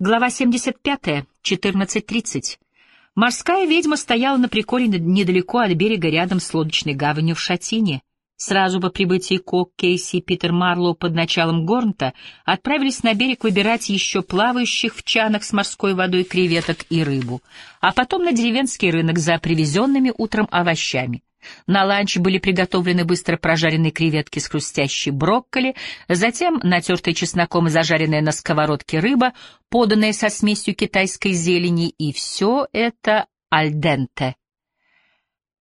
Глава 75, 14.30. Морская ведьма стояла на приколе недалеко от берега рядом с лодочной гаванью в Шатине. Сразу по прибытии Кок, Кейси и Питер Марлоу под началом Горнта отправились на берег выбирать еще плавающих в чанах с морской водой креветок и рыбу, а потом на деревенский рынок за привезенными утром овощами. На ланч были приготовлены быстро прожаренные креветки с хрустящей брокколи, затем натертая чесноком и зажаренная на сковородке рыба, поданная со смесью китайской зелени, и все это альденте.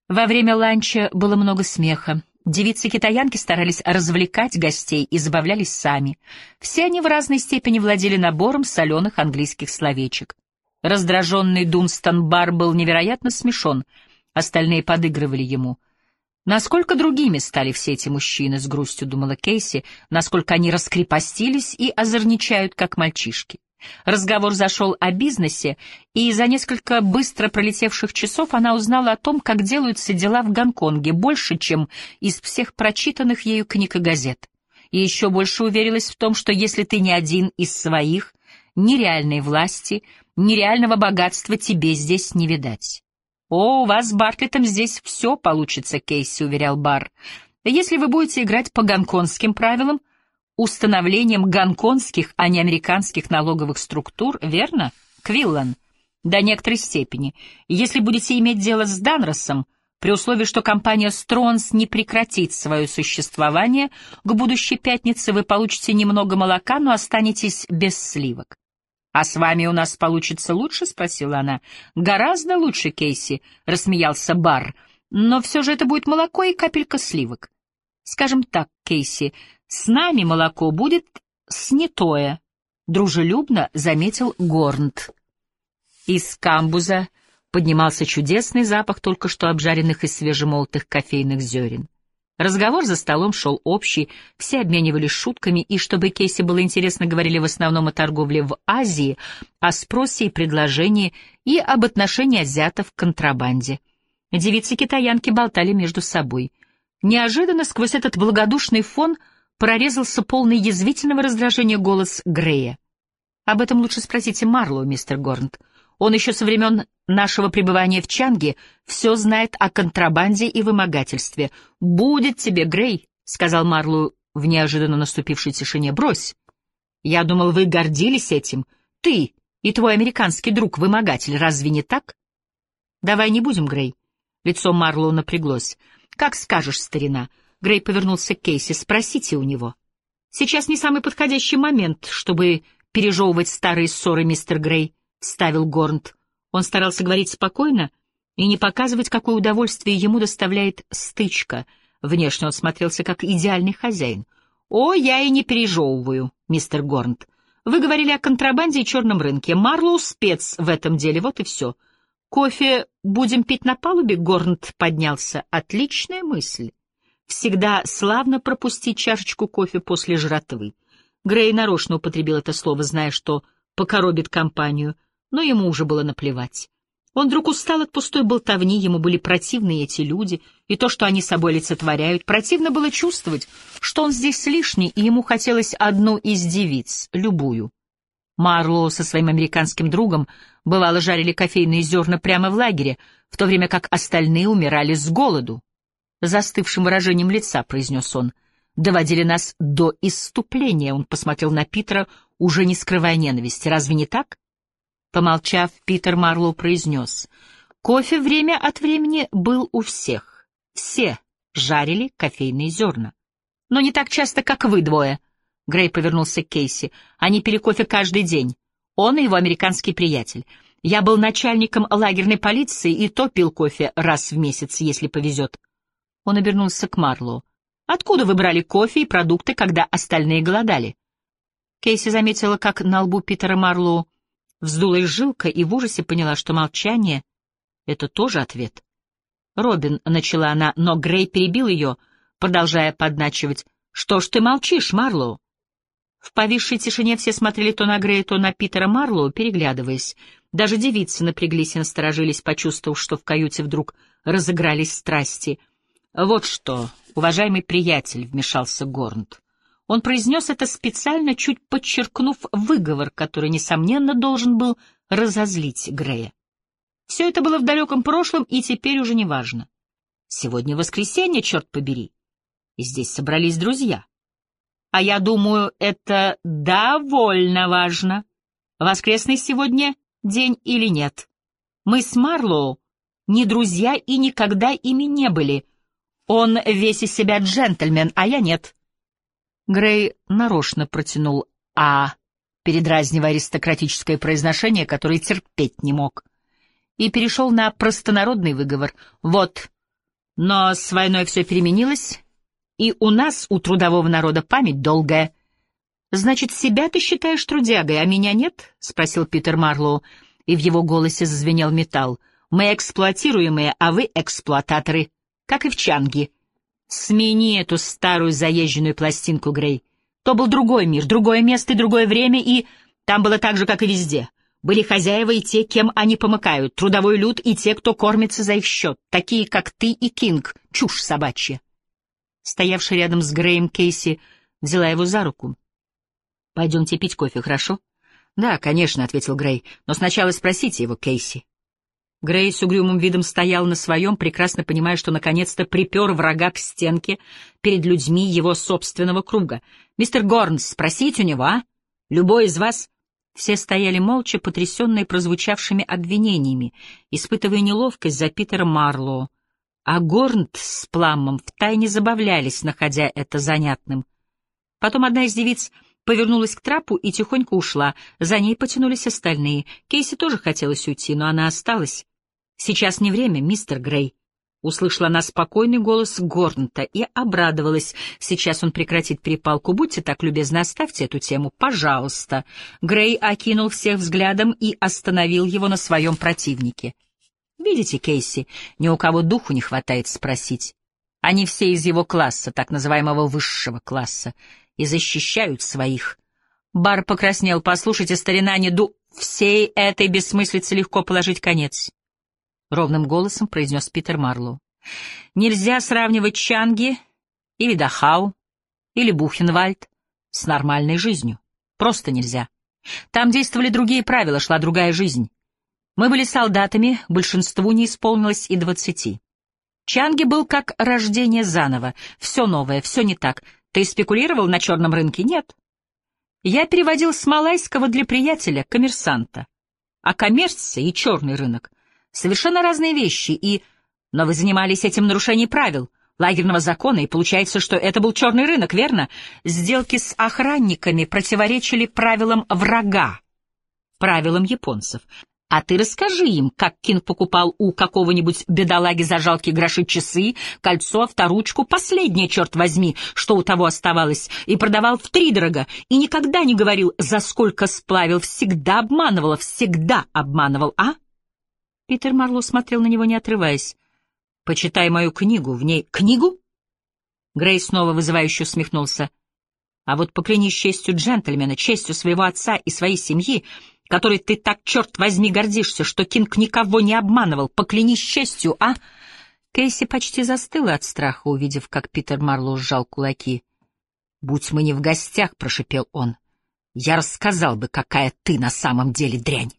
Во время ланча было много смеха. Девицы-китаянки старались развлекать гостей и забавлялись сами. Все они в разной степени владели набором соленых английских словечек. Раздраженный Дунстон Бар был невероятно смешон — Остальные подыгрывали ему. Насколько другими стали все эти мужчины, с грустью думала Кейси, насколько они раскрепостились и озорничают, как мальчишки. Разговор зашел о бизнесе, и за несколько быстро пролетевших часов она узнала о том, как делаются дела в Гонконге, больше, чем из всех прочитанных ею книг и газет. И еще больше уверилась в том, что если ты не один из своих, ни реальной власти, ни реального богатства тебе здесь не видать. «О, у вас с Бартлетом здесь все получится», — Кейси уверял Бар. «Если вы будете играть по гонконгским правилам, установлением гонконгских, а не американских налоговых структур, верно, Квиллан?» «До некоторой степени. Если будете иметь дело с Данросом, при условии, что компания Стронс не прекратит свое существование, к будущей пятнице вы получите немного молока, но останетесь без сливок. «А с вами у нас получится лучше?» — спросила она. «Гораздо лучше, Кейси», — рассмеялся Бар. «Но все же это будет молоко и капелька сливок». «Скажем так, Кейси, с нами молоко будет снятое», — дружелюбно заметил Горнт. Из камбуза поднимался чудесный запах только что обжаренных и свежемолотых кофейных зерен. Разговор за столом шел общий, все обменивались шутками, и, чтобы Кейси было интересно, говорили в основном о торговле в Азии, о спросе и предложении и об отношении азиатов к контрабанде. Девицы-китаянки болтали между собой. Неожиданно сквозь этот благодушный фон прорезался полный язвительного раздражения голос Грея. «Об этом лучше спросите Марлоу, мистер Горнт. Он еще со времен нашего пребывания в Чанге все знает о контрабанде и вымогательстве. «Будет тебе, Грей», — сказал Марлу в неожиданно наступившей тишине, — «брось. Я думал, вы гордились этим. Ты и твой американский друг-вымогатель, разве не так?» «Давай не будем, Грей». Лицо Марлоу напряглось. «Как скажешь, старина». Грей повернулся к Кейси. «Спросите у него». «Сейчас не самый подходящий момент, чтобы пережевывать старые ссоры, мистер Грей» вставил Горнт. Он старался говорить спокойно и не показывать, какое удовольствие ему доставляет стычка. Внешне он смотрелся как идеальный хозяин. «О, я и не пережевываю, мистер Горнт. Вы говорили о контрабанде и черном рынке. Марлоу спец в этом деле, вот и все. Кофе будем пить на палубе?» Горнт поднялся. «Отличная мысль. Всегда славно пропустить чашечку кофе после жратвы». Грей нарочно употребил это слово, зная, что покоробит компанию — но ему уже было наплевать. Он вдруг устал от пустой болтовни, ему были противны эти люди, и то, что они собой олицетворяют. Противно было чувствовать, что он здесь лишний, и ему хотелось одну из девиц, любую. Марлоу со своим американским другом бывало жарили кофейные зерна прямо в лагере, в то время как остальные умирали с голоду. Застывшим выражением лица произнес он. «Доводили нас до исступления», — он посмотрел на Питера, уже не скрывая ненависти. «Разве не так?» Помолчав, Питер Марлоу произнес. Кофе время от времени был у всех. Все жарили кофейные зерна. Но не так часто, как вы двое. Грей повернулся к Кейси. Они пили кофе каждый день. Он и его американский приятель. Я был начальником лагерной полиции и то пил кофе раз в месяц, если повезет. Он обернулся к Марлоу. Откуда вы брали кофе и продукты, когда остальные голодали? Кейси заметила, как на лбу Питера Марлоу Вздулась жилка и в ужасе поняла, что молчание — это тоже ответ. «Робин», — начала она, но Грей перебил ее, продолжая подначивать. «Что ж ты молчишь, Марлоу?» В повисшей тишине все смотрели то на Грея, то на Питера Марлоу, переглядываясь. Даже девицы напряглись и насторожились, почувствовав, что в каюте вдруг разыгрались страсти. «Вот что, уважаемый приятель», — вмешался Горнт. Он произнес это специально, чуть подчеркнув выговор, который, несомненно, должен был разозлить Грея. Все это было в далеком прошлом и теперь уже не важно. Сегодня воскресенье, черт побери, и здесь собрались друзья. А я думаю, это довольно важно. Воскресный сегодня день или нет. Мы с Марлоу не друзья и никогда ими не были. Он весь из себя джентльмен, а я нет. Грей нарочно протянул «а», передразнивая аристократическое произношение, которое терпеть не мог, и перешел на простонародный выговор. «Вот, но с войной все переменилось, и у нас, у трудового народа, память долгая». «Значит, себя ты считаешь трудягой, а меня нет?» — спросил Питер Марлоу, и в его голосе зазвенел металл. «Мы эксплуатируемые, а вы эксплуататоры, как и в Чанге». Смени эту старую заезженную пластинку, Грей. То был другой мир, другое место и другое время, и там было так же, как и везде. Были хозяева и те, кем они помыкают, трудовой люд и те, кто кормится за их счет, такие, как ты и Кинг, чушь собачья. Стоявший рядом с Греем Кейси взяла его за руку. «Пойдемте пить кофе, хорошо?» «Да, конечно», — ответил Грей, — «но сначала спросите его, Кейси». Грей с угрюмым видом стоял на своем, прекрасно понимая, что наконец-то припер врага к стенке перед людьми его собственного круга. «Мистер Горнс, спросите у него, а? Любой из вас...» Все стояли молча, потрясенные прозвучавшими обвинениями, испытывая неловкость за Питера Марлоу. А Горнт с Пламмом втайне забавлялись, находя это занятным. Потом одна из девиц повернулась к трапу и тихонько ушла. За ней потянулись остальные. Кейси тоже хотелось уйти, но она осталась. «Сейчас не время, мистер Грей», — услышала она спокойный голос Горнта и обрадовалась. «Сейчас он прекратит перепалку. Будьте так любезны, оставьте эту тему, пожалуйста». Грей окинул всех взглядом и остановил его на своем противнике. «Видите, Кейси, ни у кого духу не хватает спросить. Они все из его класса, так называемого высшего класса, и защищают своих». Бар покраснел. «Послушайте, старина, не ду...» Всей этой бессмыслице легко положить конец. — ровным голосом произнес Питер Марлоу. «Нельзя сравнивать Чанги или Дахау или Бухенвальд с нормальной жизнью. Просто нельзя. Там действовали другие правила, шла другая жизнь. Мы были солдатами, большинству не исполнилось и двадцати. Чанги был как рождение заново, все новое, все не так. Ты спекулировал на черном рынке? Нет. Я переводил с малайского для приятеля, коммерсанта. А коммерция и черный рынок Совершенно разные вещи, и... Но вы занимались этим нарушением правил, лагерного закона, и получается, что это был черный рынок, верно? Сделки с охранниками противоречили правилам врага, правилам японцев. А ты расскажи им, как Кинг покупал у какого-нибудь бедолаги за жалкие гроши часы, кольцо, авторучку, последнее, черт возьми, что у того оставалось, и продавал втридорога, и никогда не говорил, за сколько сплавил, всегда обманывал, всегда обманывал, а? Питер Марло смотрел на него, не отрываясь. «Почитай мою книгу. В ней...» «Книгу?» Грей снова вызывающе усмехнулся. «А вот поклянись честью джентльмена, честью своего отца и своей семьи, которой ты так, черт возьми, гордишься, что Кинг никого не обманывал. Поклянись честью, а...» Кейси почти застыла от страха, увидев, как Питер Марлоу сжал кулаки. «Будь мы не в гостях», — прошепел он, — «я рассказал бы, какая ты на самом деле дрянь».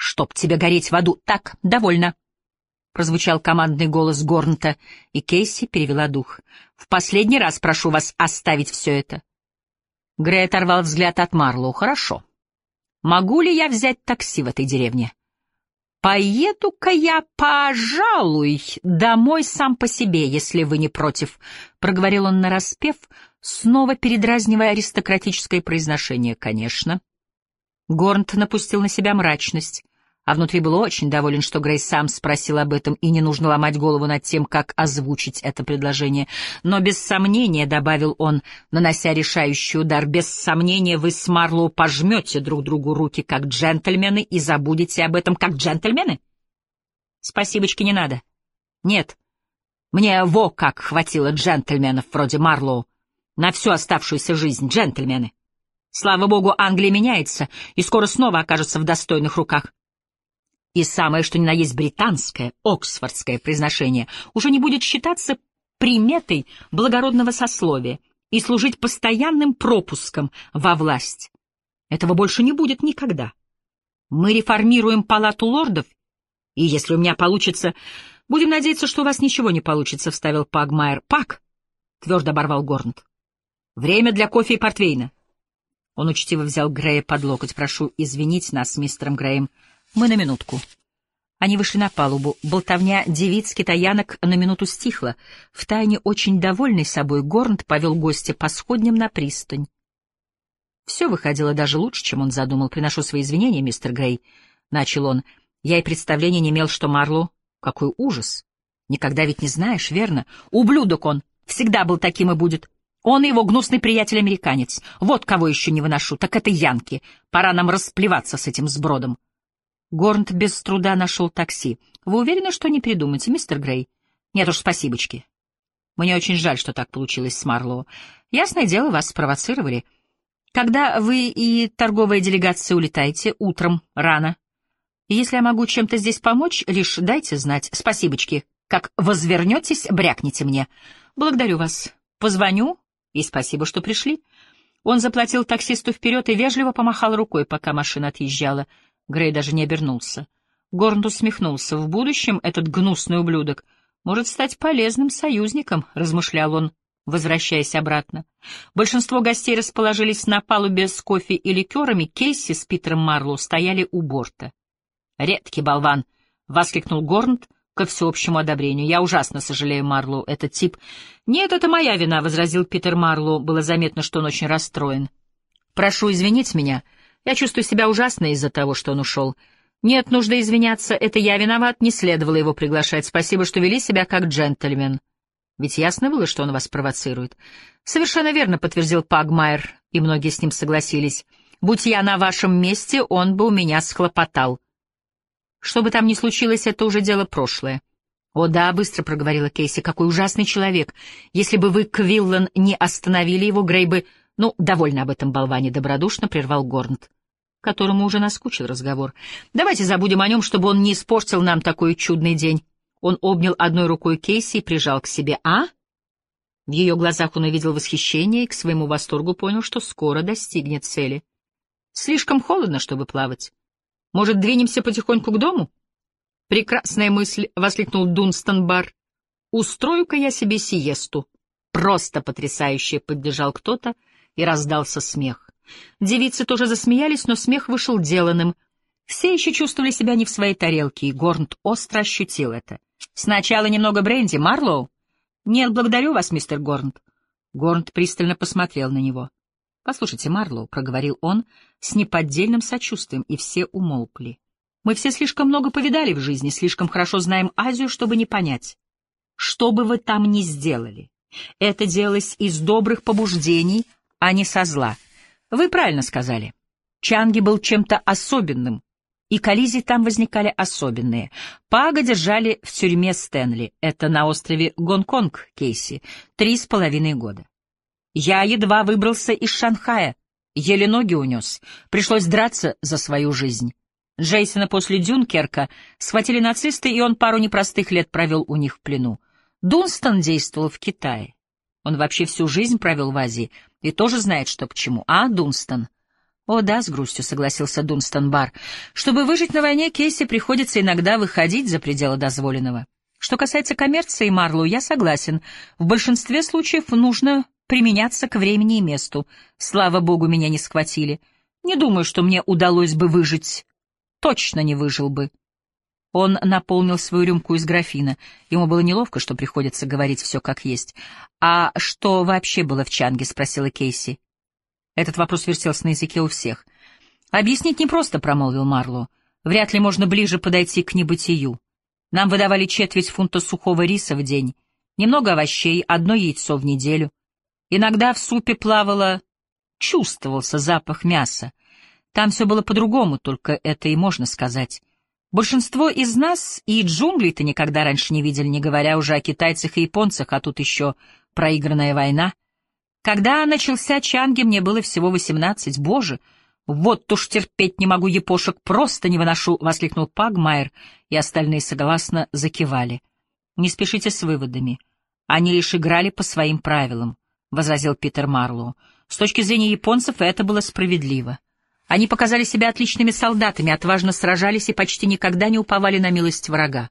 «Чтоб тебе гореть в аду!» «Так, довольно!» — прозвучал командный голос Горнта, и Кейси перевела дух. «В последний раз прошу вас оставить все это». Грей оторвал взгляд от Марлоу. «Хорошо. Могу ли я взять такси в этой деревне?» «Поеду-ка я, пожалуй, домой сам по себе, если вы не против», — проговорил он нараспев, снова передразнивая аристократическое произношение. «Конечно». Горнт напустил на себя мрачность а внутри был очень доволен, что Грей сам спросил об этом, и не нужно ломать голову над тем, как озвучить это предложение. Но без сомнения, — добавил он, нанося решающий удар, — без сомнения вы с Марлоу пожмете друг другу руки как джентльмены и забудете об этом как джентльмены? Спасибочки не надо. Нет. Мне во как хватило джентльменов вроде Марлоу на всю оставшуюся жизнь, джентльмены. Слава богу, Англия меняется и скоро снова окажется в достойных руках и самое что ни на есть британское, оксфордское произношение уже не будет считаться приметой благородного сословия, и служить постоянным пропуском во власть. Этого больше не будет никогда. Мы реформируем палату лордов, и если у меня получится... Будем надеяться, что у вас ничего не получится, — вставил Пагмайер. Пак! — твердо оборвал Горнт. Время для кофе и портвейна. Он учтиво взял Грея под локоть. Прошу извинить нас, мистером Греем. Мы на минутку. Они вышли на палубу. Болтовня девиц-китаянок на минуту стихла. Втайне очень довольный собой Горнт повел гостя по сходням на пристань. Все выходило даже лучше, чем он задумал. «Приношу свои извинения, мистер Грей», — начал он. «Я и представления не имел, что Марло... Какой ужас! Никогда ведь не знаешь, верно? Ублюдок он! Всегда был таким и будет. Он и его гнусный приятель-американец. Вот кого еще не выношу, так это Янки. Пора нам расплеваться с этим сбродом». Горнт без труда нашел такси. «Вы уверены, что не придумаете, мистер Грей?» «Нет уж, спасибочки. Мне очень жаль, что так получилось с Марлоу. Ясное дело, вас спровоцировали». Когда вы и торговая делегация улетаете? Утром, рано. Если я могу чем-то здесь помочь, лишь дайте знать. Спасибочки. Как возвернетесь, брякните мне. Благодарю вас. Позвоню, и спасибо, что пришли. Он заплатил таксисту вперед и вежливо помахал рукой, пока машина отъезжала. Грей даже не обернулся. Горнт усмехнулся. В будущем этот гнусный ублюдок может стать полезным союзником, размышлял он возвращаясь обратно. Большинство гостей расположились на палубе с кофе и ликерами, Кейси с Питером Марлоу стояли у борта. «Редкий болван!» — воскликнул Горнт ко всеобщему одобрению. «Я ужасно сожалею, Марлоу, этот тип...» «Нет, это моя вина», — возразил Питер Марлоу. Было заметно, что он очень расстроен. «Прошу извинить меня. Я чувствую себя ужасно из-за того, что он ушел. Нет нужды извиняться, это я виноват, не следовало его приглашать. Спасибо, что вели себя как джентльмен». Ведь ясно было, что он вас провоцирует. Совершенно верно, подтвердил Пагмайер, и многие с ним согласились. Будь я на вашем месте, он бы у меня схлопотал. Что бы там ни случилось, это уже дело прошлое. «О да», — быстро проговорила Кейси, — «какой ужасный человек. Если бы вы, Квиллан, не остановили его, Грей бы...» «Ну, довольно об этом болване», — добродушно прервал Горнт, которому уже наскучил разговор. «Давайте забудем о нем, чтобы он не испортил нам такой чудный день. Он обнял одной рукой Кейси и прижал к себе. «А?» В ее глазах он увидел восхищение и к своему восторгу понял, что скоро достигнет цели. «Слишком холодно, чтобы плавать. Может, двинемся потихоньку к дому?» «Прекрасная мысль!» — воскликнул Дунстон Бар. «Устрою-ка я себе сиесту». «Просто потрясающе!» — поддержал кто-то, и раздался смех. Девицы тоже засмеялись, но смех вышел деланным. Все еще чувствовали себя не в своей тарелке, и Горнт остро ощутил это. Сначала немного бренди, Марлоу? Нет, благодарю вас, мистер Горнт. Горнт пристально посмотрел на него. Послушайте, Марлоу, проговорил он с неподдельным сочувствием, и все умолкли. Мы все слишком много повидали в жизни, слишком хорошо знаем Азию, чтобы не понять. Что бы вы там ни сделали, это делалось из добрых побуждений, а не со зла. Вы правильно сказали. Чанги был чем-то особенным, и коллизии там возникали особенные. Пага держали в тюрьме Стэнли, это на острове Гонконг, Кейси, три с половиной года. Я едва выбрался из Шанхая, еле ноги унес, пришлось драться за свою жизнь. Джейсона после Дюнкерка схватили нацисты, и он пару непростых лет провел у них в плену. Дунстон действовал в Китае. Он вообще всю жизнь провел в Азии и тоже знает, что к чему. А, Дунстон? «О да», — с грустью согласился Дунстон Бар. «Чтобы выжить на войне, Кейси приходится иногда выходить за пределы дозволенного. Что касается коммерции, Марлу, я согласен. В большинстве случаев нужно применяться к времени и месту. Слава богу, меня не схватили. Не думаю, что мне удалось бы выжить. Точно не выжил бы». Он наполнил свою рюмку из графина. Ему было неловко, что приходится говорить все как есть. «А что вообще было в Чанге?» — спросила Кейси. Этот вопрос вертелся на языке у всех. «Объяснить непросто», — промолвил Марло. «Вряд ли можно ближе подойти к небытию. Нам выдавали четверть фунта сухого риса в день, немного овощей, одно яйцо в неделю. Иногда в супе плавало... Чувствовался запах мяса. Там все было по-другому, только это и можно сказать. Большинство из нас и джунглей-то никогда раньше не видели, не говоря уже о китайцах и японцах, а тут еще проигранная война — когда начался Чанги, мне было всего восемнадцать. Боже, вот уж терпеть не могу епошек, просто не выношу, — воскликнул Пагмайер, и остальные согласно закивали. Не спешите с выводами. Они лишь играли по своим правилам. — возразил Питер Марлоу. «С точки зрения японцев это было справедливо. Они показали себя отличными солдатами, отважно сражались и почти никогда не уповали на милость врага.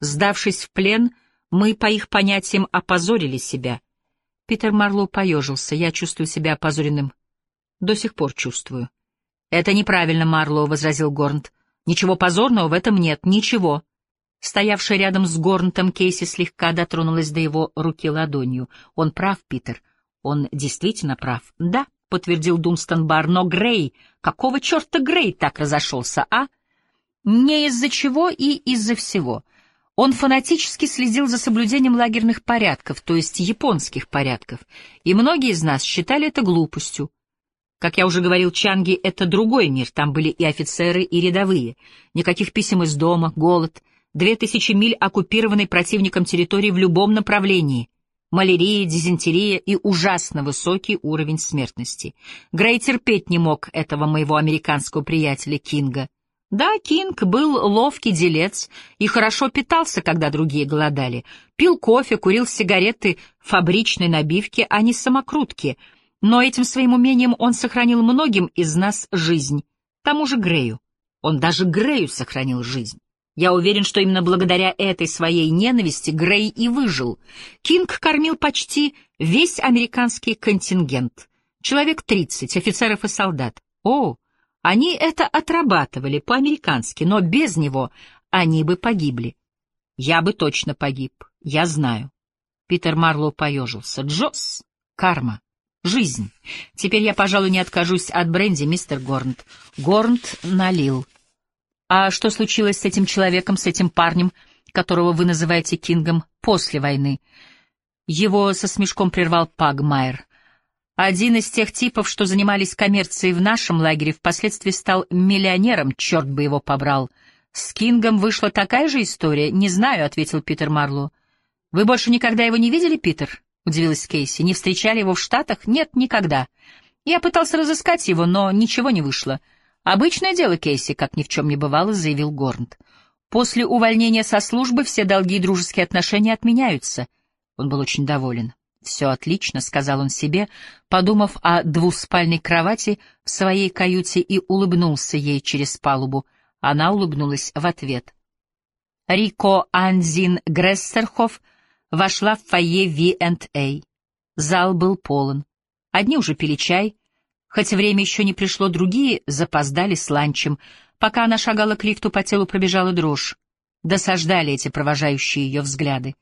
Сдавшись в плен, мы, по их понятиям, опозорили себя. Питер Марлоу поежился. Я чувствую себя опозоренным. До сих пор чувствую. «Это неправильно, Марлоу», — возразил Горнт. «Ничего позорного в этом нет, ничего». Стоявшая рядом с Горнтом Кейси слегка дотронулась до его руки ладонью. «Он прав, Питер. Он действительно прав». «Да», — подтвердил Дунстон Бар, — «но Грей... Какого черта Грей так разошелся, а?» «Не из-за чего и из-за всего». Он фанатически следил за соблюдением лагерных порядков, то есть японских порядков, и многие из нас считали это глупостью. Как я уже говорил, Чанги — это другой мир, там были и офицеры, и рядовые. Никаких писем из дома, голод, две тысячи миль оккупированной противником территории в любом направлении, малярия, дизентерия и ужасно высокий уровень смертности. Грей терпеть не мог этого моего американского приятеля Кинга. Да, Кинг был ловкий делец и хорошо питался, когда другие голодали. Пил кофе, курил сигареты фабричной набивки, а не самокрутки — но этим своим умением он сохранил многим из нас жизнь. Тому же Грею. Он даже Грею сохранил жизнь. Я уверен, что именно благодаря этой своей ненависти Грей и выжил. Кинг кормил почти весь американский контингент. Человек 30, офицеров и солдат. О, они это отрабатывали по-американски, но без него они бы погибли. Я бы точно погиб, я знаю. Питер Марлоу поежился. Джосс, карма. Жизнь. Теперь я, пожалуй, не откажусь от бренди, мистер Горнт. Горнт налил. А что случилось с этим человеком, с этим парнем, которого вы называете Кингом, после войны? Его со смешком прервал Пагмайер. Один из тех типов, что занимались коммерцией в нашем лагере, впоследствии стал миллионером, черт бы его побрал. С Кингом вышла такая же история? Не знаю, — ответил Питер Марло. Вы больше никогда его не видели, Питер? — удивилась Кейси. «Не встречали его в Штатах? Нет, никогда. Я пытался разыскать его, но ничего не вышло. Обычное дело, Кейси, как ни в чем не бывало», — заявил Горнт. «После увольнения со службы все долги и дружеские отношения отменяются». Он был очень доволен. «Все отлично», — сказал он себе, подумав о двуспальной кровати в своей каюте и улыбнулся ей через палубу. Она улыбнулась в ответ. Рико Анзин Грессерхоф — вошла в фойе V&A. Зал был полон. Одни уже пили чай, хоть время еще не пришло, другие запоздали с ланчем. Пока она шагала к лифту, по телу пробежала дрожь. Досаждали эти провожающие ее взгляды.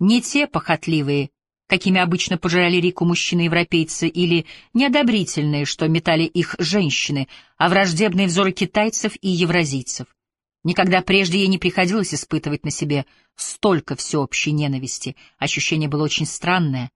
Не те похотливые, какими обычно пожирали Рику мужчины-европейцы, или неодобрительные, что метали их женщины, а враждебные взоры китайцев и евразийцев. Никогда прежде ей не приходилось испытывать на себе столько всеобщей ненависти. Ощущение было очень странное.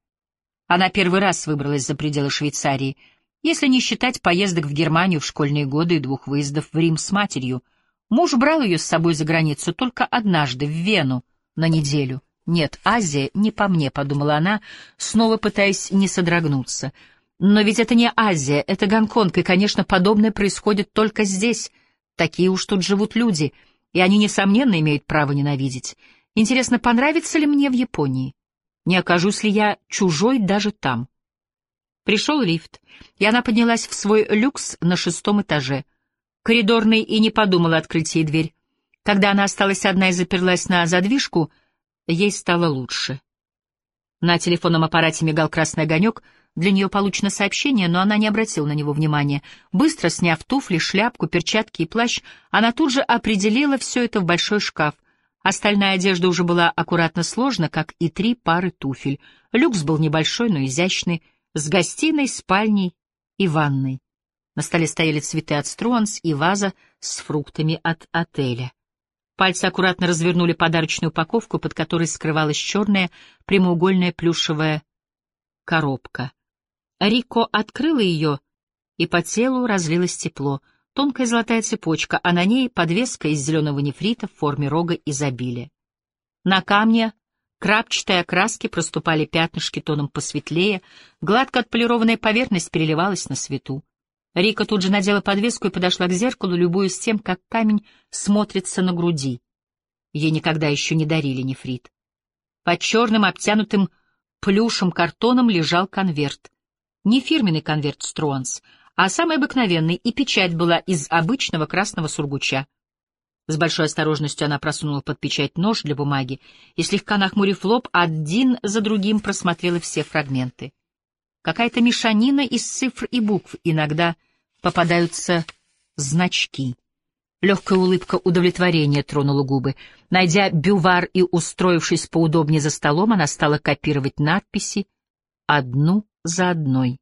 Она первый раз выбралась за пределы Швейцарии, если не считать поездок в Германию в школьные годы и двух выездов в Рим с матерью. Муж брал ее с собой за границу только однажды, в Вену, на неделю. «Нет, Азия не по мне», — подумала она, снова пытаясь не содрогнуться. «Но ведь это не Азия, это Гонконг, и, конечно, подобное происходит только здесь». Такие уж тут живут люди, и они, несомненно, имеют право ненавидеть. Интересно, понравится ли мне в Японии? Не окажусь ли я чужой даже там? Пришел лифт, и она поднялась в свой люкс на шестом этаже. Коридорный и не подумала открыть ей дверь. Когда она осталась одна и заперлась на задвижку, ей стало лучше. На телефонном аппарате мигал красный огонек — для нее получено сообщение, но она не обратила на него внимания. Быстро сняв туфли, шляпку, перчатки и плащ, она тут же определила все это в большой шкаф. Остальная одежда уже была аккуратно сложена, как и три пары туфель. Люкс был небольшой, но изящный, с гостиной, спальней и ванной. На столе стояли цветы от Струанс и ваза с фруктами от отеля. Пальцы аккуратно развернули подарочную упаковку, под которой скрывалась черная прямоугольная плюшевая коробка. Рико открыла ее, и по телу разлилось тепло. Тонкая золотая цепочка, а на ней подвеска из зеленого нефрита в форме рога изобилия. На камне крапчатой окраски проступали пятнышки тоном посветлее, гладко отполированная поверхность переливалась на свету. Рика тут же надела подвеску и подошла к зеркалу, любуясь тем, как камень смотрится на груди. Ей никогда еще не дарили нефрит. Под черным обтянутым плюшем картоном лежал конверт. Не фирменный конверт Стронс, а самый обыкновенный, и печать была из обычного красного сургуча. С большой осторожностью она просунула под печать нож для бумаги и, слегка нахмурив лоб, один за другим просмотрела все фрагменты. Какая-то мешанина из цифр и букв, иногда попадаются значки. Легкая улыбка удовлетворения тронула губы. Найдя бювар и устроившись поудобнее за столом, она стала копировать надписи одну за одной.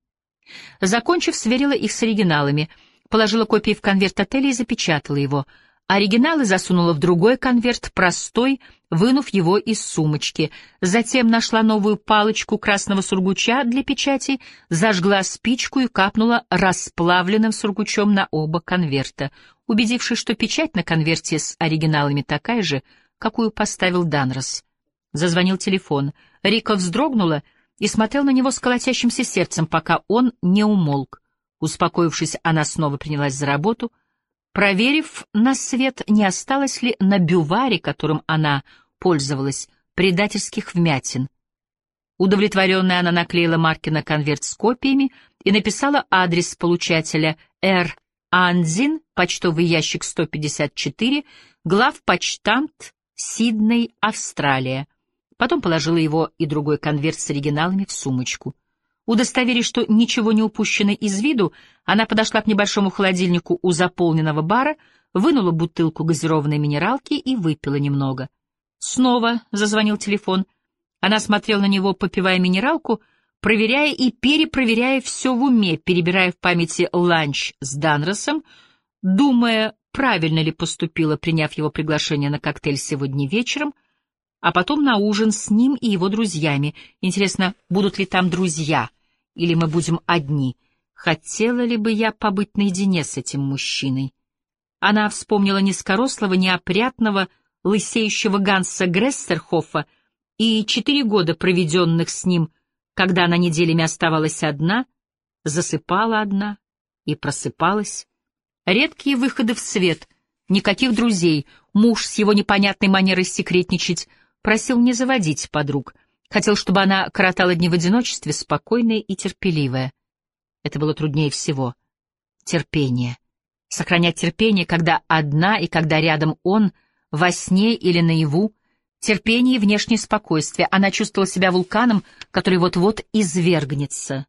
Закончив, сверила их с оригиналами, положила копии в конверт отеля и запечатала его — Оригиналы засунула в другой конверт, простой, вынув его из сумочки. Затем нашла новую палочку красного сургуча для печати, зажгла спичку и капнула расплавленным сургучом на оба конверта, убедившись, что печать на конверте с оригиналами такая же, какую поставил Данрос. Зазвонил телефон. Рика вздрогнула и смотрел на него с колотящимся сердцем, пока он не умолк. Успокоившись, она снова принялась за работу — проверив на свет, не осталось ли на бюваре, которым она пользовалась, предательских вмятин. Удовлетворенная она наклеила марки на конверт с копиями и написала адрес получателя Р. Анзин, почтовый ящик 154, главпочтамт Сидней, Австралия. Потом положила его и другой конверт с оригиналами в сумочку. Удостоверив, что ничего не упущено из виду, она подошла к небольшому холодильнику у заполненного бара, вынула бутылку газированной минералки и выпила немного. Снова зазвонил телефон. Она смотрела на него, попивая минералку, проверяя и перепроверяя все в уме, перебирая в памяти ланч с Данросом, думая, правильно ли поступила, приняв его приглашение на коктейль сегодня вечером — а потом на ужин с ним и его друзьями. Интересно, будут ли там друзья? Или мы будем одни. Хотела ли бы я побыть наедине с этим мужчиной? Она вспомнила низкорослого, неопрятного, лысеющего Ганса Грессерхофа и четыре года, проведенных с ним, когда она неделями оставалась одна, засыпала одна и просыпалась. Редкие выходы в свет, никаких друзей, муж с его непонятной манерой секретничать просил не заводить подруг — Хотел, чтобы она коротала дни в одиночестве, спокойная и терпеливая. Это было труднее всего. Терпение. Сохранять терпение, когда одна и когда рядом он, во сне или наяву, терпение и внешнее спокойствие. Она чувствовала себя вулканом, который вот-вот извергнется.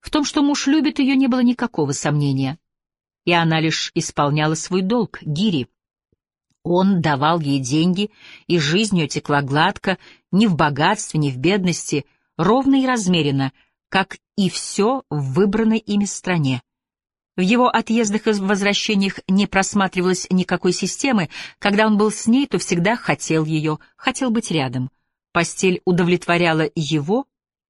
В том, что муж любит ее, не было никакого сомнения. И она лишь исполняла свой долг, гири. Он давал ей деньги, и жизнь ее текла гладко, ни в богатстве, ни в бедности, ровно и размеренно, как и все в выбранной ими стране. В его отъездах и возвращениях не просматривалось никакой системы, когда он был с ней, то всегда хотел ее, хотел быть рядом. Постель удовлетворяла его,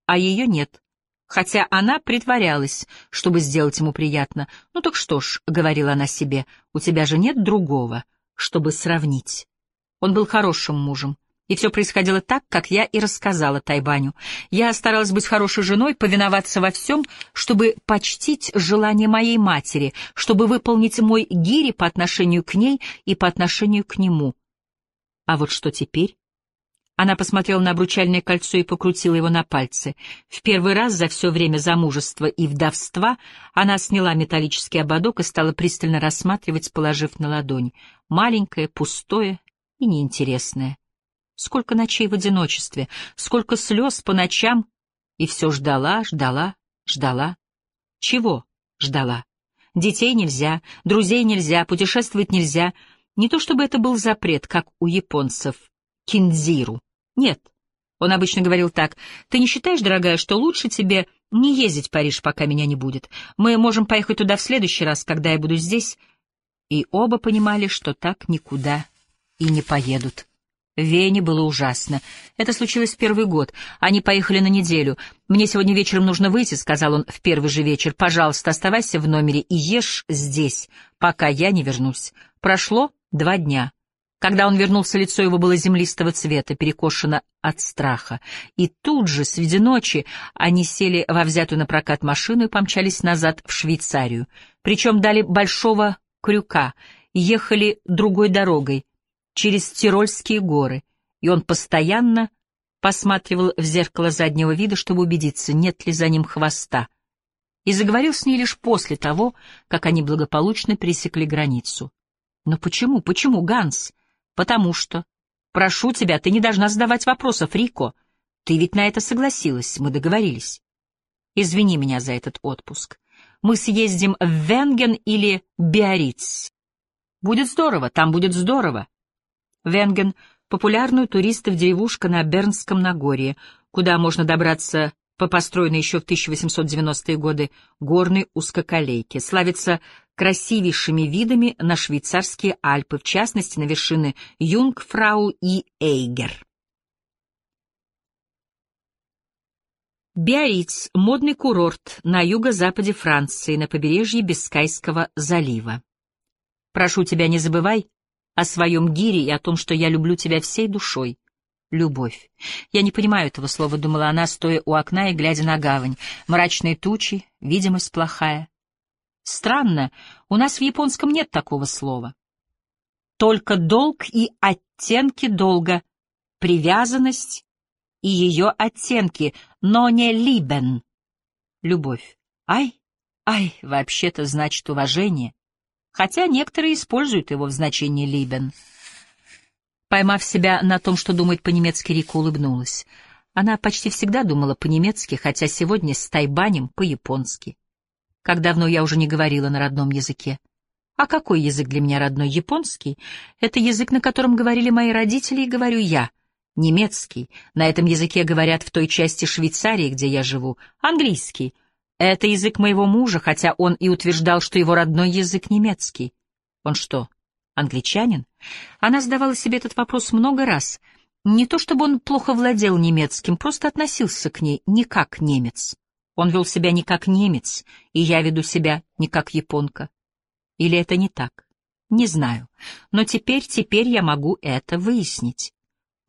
а ее нет. Хотя она притворялась, чтобы сделать ему приятно. «Ну так что ж», — говорила она себе, — «у тебя же нет другого» чтобы сравнить. Он был хорошим мужем, и все происходило так, как я и рассказала Тайбаню. Я старалась быть хорошей женой, повиноваться во всем, чтобы почтить желание моей матери, чтобы выполнить мой гири по отношению к ней и по отношению к нему. А вот что теперь? Она посмотрела на обручальное кольцо и покрутила его на пальце. В первый раз за все время замужества и вдовства она сняла металлический ободок и стала пристально рассматривать, положив на ладонь. Маленькое, пустое и неинтересное. Сколько ночей в одиночестве, сколько слез по ночам, и все ждала, ждала, ждала. Чего ждала? Детей нельзя, друзей нельзя, путешествовать нельзя. Не то чтобы это был запрет, как у японцев, киндзиру. Нет. Он обычно говорил так. «Ты не считаешь, дорогая, что лучше тебе не ездить в Париж, пока меня не будет? Мы можем поехать туда в следующий раз, когда я буду здесь». И оба понимали, что так никуда и не поедут. В Вене было ужасно. Это случилось в первый год. Они поехали на неделю. «Мне сегодня вечером нужно выйти», — сказал он в первый же вечер. «Пожалуйста, оставайся в номере и ешь здесь, пока я не вернусь». Прошло два дня. Когда он вернулся, лицо его было землистого цвета, перекошено от страха. И тут же, среди ночи, они сели во взятую на прокат машину и помчались назад в Швейцарию. Причем дали большого крюка, ехали другой дорогой, через Тирольские горы, и он постоянно посматривал в зеркало заднего вида, чтобы убедиться, нет ли за ним хвоста, и заговорил с ней лишь после того, как они благополучно пересекли границу. «Но почему, почему, Ганс?» «Потому что...» «Прошу тебя, ты не должна задавать вопросов, Рико. Ты ведь на это согласилась, мы договорились. Извини меня за этот отпуск. Мы съездим в Венген или Биарриц. Будет здорово, там будет здорово. Венген — популярную туристов деревушка на Бернском Нагорье, куда можно добраться по построенной еще в 1890-е годы горной узкоколейке. Славится красивейшими видами на швейцарские Альпы, в частности, на вершины Юнгфрау и Эйгер. Биарриц — модный курорт на юго-западе Франции, на побережье Бискайского залива. Прошу тебя, не забывай о своем гире и о том, что я люблю тебя всей душой. Любовь. Я не понимаю этого слова, думала она, стоя у окна и глядя на гавань. Мрачные тучи, видимость плохая. Странно, у нас в японском нет такого слова. Только долг и оттенки долга, привязанность и ее оттенки, но не либен. Любовь. Ай, ай, вообще-то значит уважение. Хотя некоторые используют его в значении либен. Поймав себя на том, что думает по-немецки, Рика улыбнулась. Она почти всегда думала по-немецки, хотя сегодня с тайбанем по-японски. Как давно я уже не говорила на родном языке. А какой язык для меня родной? Японский. Это язык, на котором говорили мои родители, и говорю я — Немецкий. На этом языке говорят в той части Швейцарии, где я живу. Английский. Это язык моего мужа, хотя он и утверждал, что его родной язык немецкий. Он что, англичанин? Она задавала себе этот вопрос много раз. Не то чтобы он плохо владел немецким, просто относился к ней не как немец. Он вел себя не как немец, и я веду себя не как японка. Или это не так? Не знаю. Но теперь, теперь я могу это выяснить.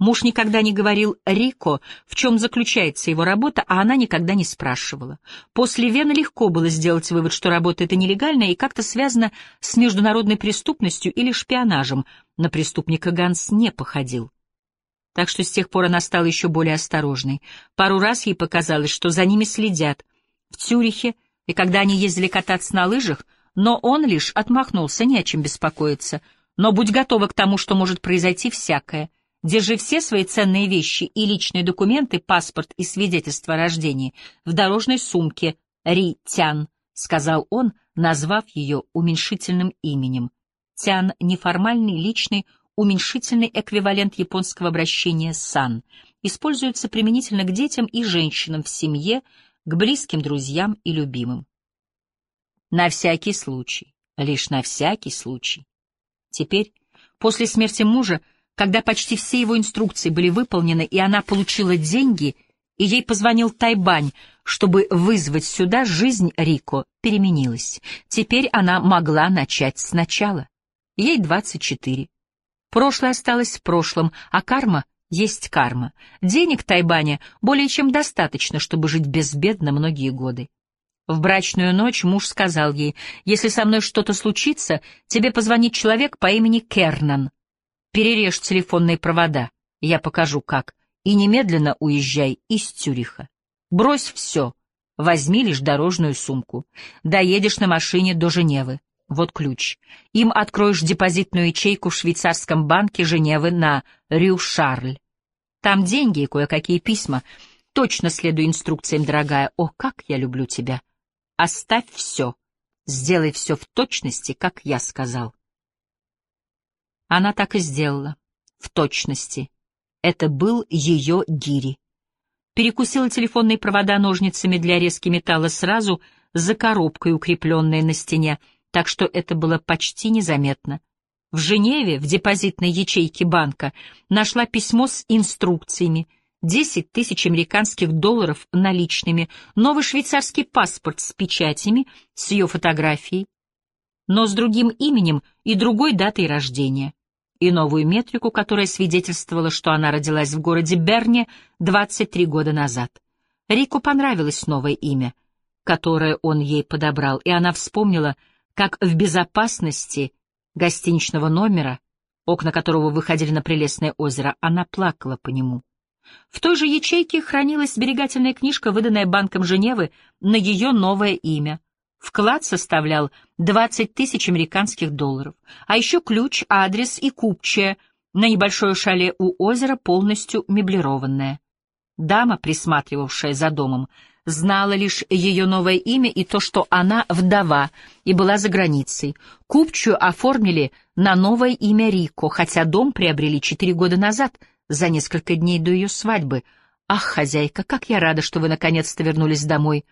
Муж никогда не говорил Рико, в чем заключается его работа, а она никогда не спрашивала. После Вены легко было сделать вывод, что работа эта нелегальная и как-то связана с международной преступностью или шпионажем. На преступника Ганс не походил. Так что с тех пор она стала еще более осторожной. Пару раз ей показалось, что за ними следят. В Цюрихе, и когда они ездили кататься на лыжах, но он лишь отмахнулся, не о чем беспокоиться. Но будь готова к тому, что может произойти всякое — Держи все свои ценные вещи и личные документы, паспорт и свидетельство о рождении в дорожной сумке Ри Тян, сказал он, назвав ее уменьшительным именем. Тян — неформальный, личный, уменьшительный эквивалент японского обращения «сан», используется применительно к детям и женщинам в семье, к близким друзьям и любимым. На всякий случай, лишь на всякий случай. Теперь, после смерти мужа, когда почти все его инструкции были выполнены, и она получила деньги, и ей позвонил Тайбань, чтобы вызвать сюда, жизнь Рико переменилась. Теперь она могла начать сначала. Ей 24. Прошлое осталось в прошлом, а карма есть карма. Денег Тайбаня более чем достаточно, чтобы жить безбедно многие годы. В брачную ночь муж сказал ей, «Если со мной что-то случится, тебе позвонит человек по имени Кернан. Перережь телефонные провода, я покажу как, и немедленно уезжай из Цюриха. Брось все, возьми лишь дорожную сумку. Доедешь на машине до Женевы. Вот ключ. Им откроешь депозитную ячейку в швейцарском банке Женевы на Рю-Шарль. Там деньги и кое-какие письма. Точно следуй инструкциям, дорогая. О, как я люблю тебя. Оставь все. Сделай все в точности, как я сказал. Она так и сделала. В точности. Это был ее гири. Перекусила телефонные провода ножницами для резки металла сразу за коробкой, укрепленной на стене, так что это было почти незаметно. В Женеве, в депозитной ячейке банка, нашла письмо с инструкциями, 10 тысяч американских долларов наличными, новый швейцарский паспорт с печатями, с ее фотографией, но с другим именем и другой датой рождения, и новую метрику, которая свидетельствовала, что она родилась в городе Берне 23 года назад. Рику понравилось новое имя, которое он ей подобрал, и она вспомнила, как в безопасности гостиничного номера, окна которого выходили на прелестное озеро, она плакала по нему. В той же ячейке хранилась сберегательная книжка, выданная Банком Женевы на ее новое имя. Вклад составлял 20 тысяч американских долларов, а еще ключ, адрес и купчая на небольшое шале у озера, полностью меблированное. Дама, присматривавшая за домом, знала лишь ее новое имя и то, что она вдова и была за границей. Купчую оформили на новое имя Рико, хотя дом приобрели четыре года назад, за несколько дней до ее свадьбы. «Ах, хозяйка, как я рада, что вы наконец-то вернулись домой!»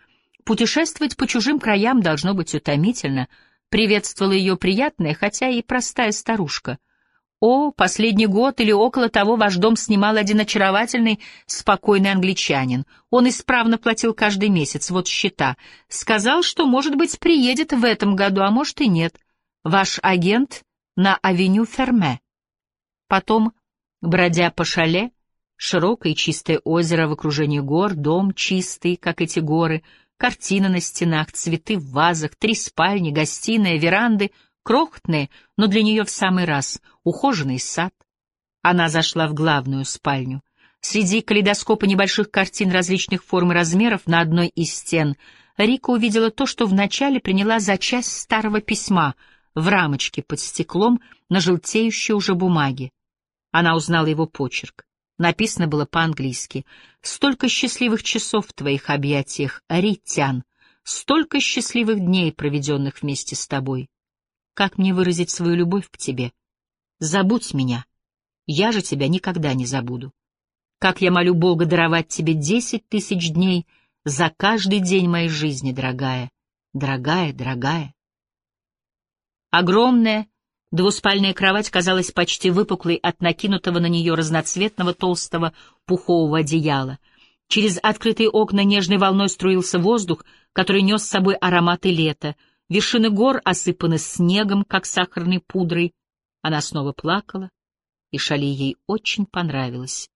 Путешествовать по чужим краям должно быть утомительно, приветствовала ее приятная, хотя и простая старушка. О, последний год или около того ваш дом снимал один очаровательный, спокойный англичанин. Он исправно платил каждый месяц, вот счета. Сказал, что, может быть, приедет в этом году, а может и нет. Ваш агент на авеню Ферме. Потом, бродя по шале, широкое чистое озеро в окружении гор, дом чистый, как эти горы — Картины на стенах, цветы в вазах, три спальни, гостиная, веранды, крохотные, но для нее в самый раз, ухоженный сад. Она зашла в главную спальню. Среди калейдоскопа небольших картин различных форм и размеров на одной из стен Рика увидела то, что вначале приняла за часть старого письма в рамочке под стеклом на желтеющей уже бумаге. Она узнала его почерк. Написано было по-английски. «Столько счастливых часов в твоих объятиях, Ритян, столько счастливых дней, проведенных вместе с тобой. Как мне выразить свою любовь к тебе? Забудь меня. Я же тебя никогда не забуду. Как я молю Бога даровать тебе десять тысяч дней за каждый день моей жизни, дорогая, дорогая, дорогая». Огромная, Двуспальная кровать казалась почти выпуклой от накинутого на нее разноцветного толстого пухового одеяла. Через открытые окна нежной волной струился воздух, который нес с собой ароматы лета. Вершины гор осыпаны снегом, как сахарной пудрой. Она снова плакала, и Шали ей очень понравилось.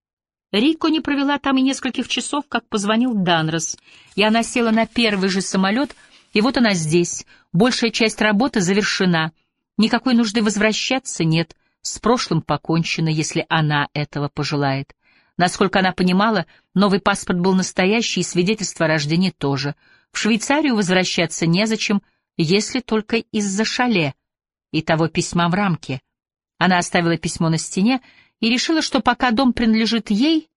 Рико не провела там и нескольких часов, как позвонил Данрос, и она села на первый же самолет, и вот она здесь. Большая часть работы завершена — Никакой нужды возвращаться нет, с прошлым покончено, если она этого пожелает. Насколько она понимала, новый паспорт был настоящий, и свидетельство о рождении тоже. В Швейцарию возвращаться незачем, если только из-за шале и того письма в рамке. Она оставила письмо на стене и решила, что пока дом принадлежит ей,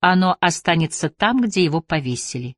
оно останется там, где его повесили.